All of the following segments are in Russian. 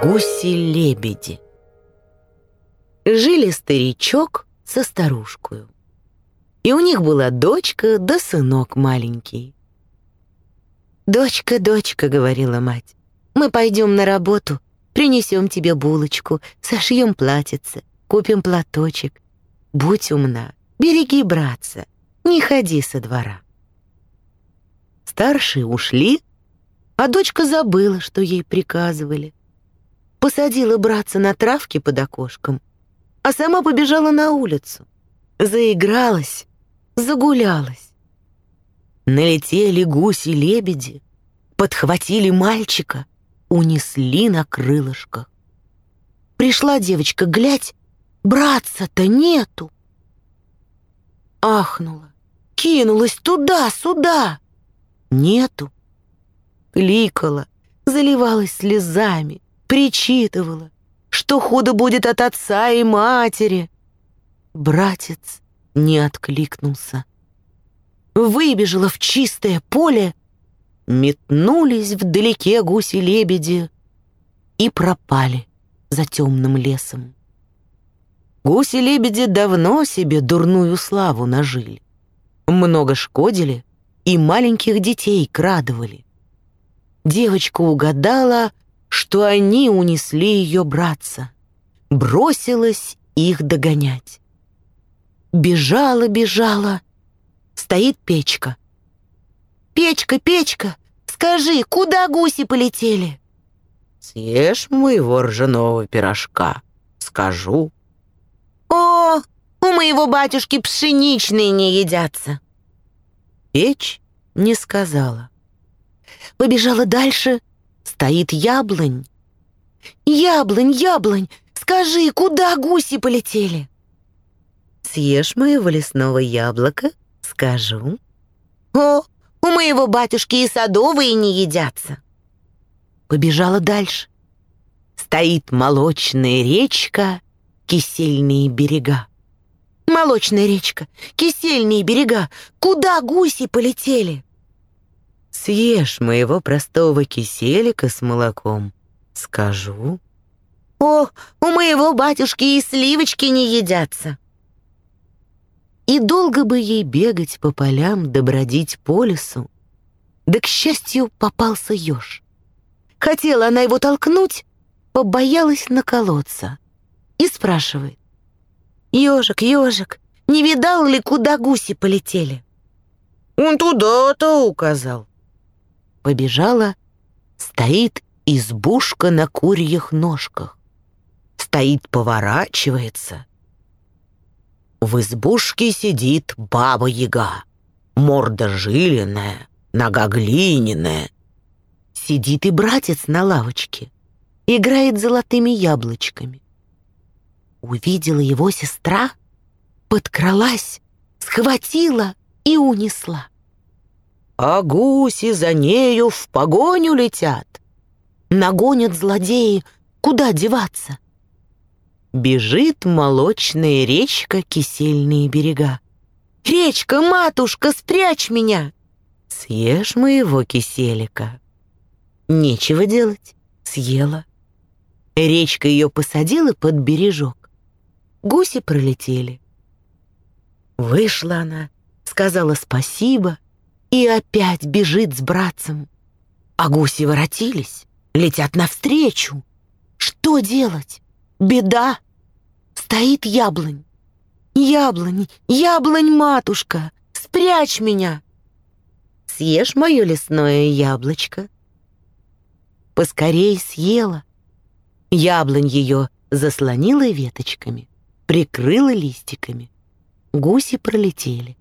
Гуси-лебеди Жили старичок со старушкою. И у них была дочка да сынок маленький. «Дочка, дочка», — говорила мать, — «мы пойдем на работу, принесем тебе булочку, сошьем платьице, купим платочек. Будь умна, береги братца, не ходи со двора». Старшие ушли, а дочка забыла, что ей приказывали. Посадила братца на травке под окошком, а сама побежала на улицу. Заигралась, загулялась. Налетели гуси-лебеди, подхватили мальчика, унесли на крылышках. Пришла девочка, глядь, братца-то нету. Ахнула, кинулась туда-сюда. Нету. Кликала, заливалась слезами, причитывала, что худо будет от отца и матери. Братец не откликнулся выбежала в чистое поле, метнулись вдалеке гуси-лебеди и пропали за темным лесом. Гуси-лебеди давно себе дурную славу нажили. Много шкодили и маленьких детей крадывали. Девочка угадала, что они унесли ее братца. Бросилась их догонять. Бежала, бежала — стоит печка. «Печка, печка, скажи, куда гуси полетели?» «Съешь моего ржаного пирожка, скажу». «О, у моего батюшки пшеничные не едятся». Печь не сказала. Побежала дальше, стоит яблонь. «Яблонь, яблонь, скажи, куда гуси полетели?» «Съешь моего лесного яблока, скажу. О, у моего батюшки и садовые не едятся. Побежала дальше. Стоит молочная речка, кисельные берега. Молочная речка, кисельные берега, куда гуси полетели? Съешь моего простого киселика с молоком, скажу. О, у моего батюшки и сливочки не едятся. И долго бы ей бегать по полям, добродить по лесу. Да, к счастью, попался еж. Хотела она его толкнуть, побоялась наколоться. И спрашивает. «Ежик, ежик, не видал ли, куда гуси полетели?» «Он туда-то указал». Побежала, стоит избушка на курьих ножках. Стоит, поворачивается — в избушке сидит баба-яга, морда жилиная, нога глиняная. Сидит и братец на лавочке, играет золотыми яблочками. Увидела его сестра, подкралась, схватила и унесла. А гуси за нею в погоню летят. Нагонят злодеи, куда деваться? Бежит молочная речка, кисельные берега. «Речка, матушка, спрячь меня!» «Съешь моего киселика». Нечего делать, съела. Речка ее посадила под бережок. Гуси пролетели. Вышла она, сказала спасибо и опять бежит с братцем. А гуси воротились, летят навстречу. Что делать? Беда! Стоит яблонь. Яблонь, яблонь, матушка, спрячь меня. Съешь мое лесное яблочко. Поскорей съела. Яблонь ее заслонила веточками, прикрыла листиками. Гуси пролетели.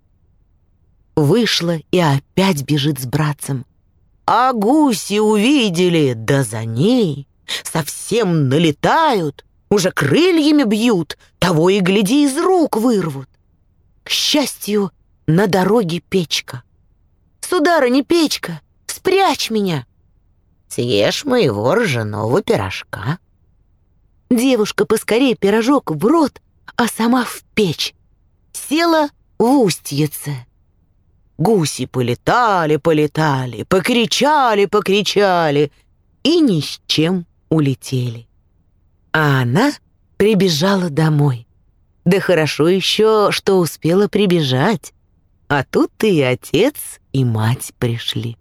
Вышла и опять бежит с братцем. А гуси увидели, да за ней совсем налетают — уже крыльями бьют, того и гляди из рук вырвут. К счастью, на дороге печка. Сударыня, печка, спрячь меня. Съешь моего ржаного пирожка. Девушка поскорее пирожок в рот, а сама в печь. Села в устьице. Гуси полетали, полетали, покричали, покричали и ни с чем улетели. А она прибежала домой. Да хорошо еще, что успела прибежать. А тут и отец, и мать пришли.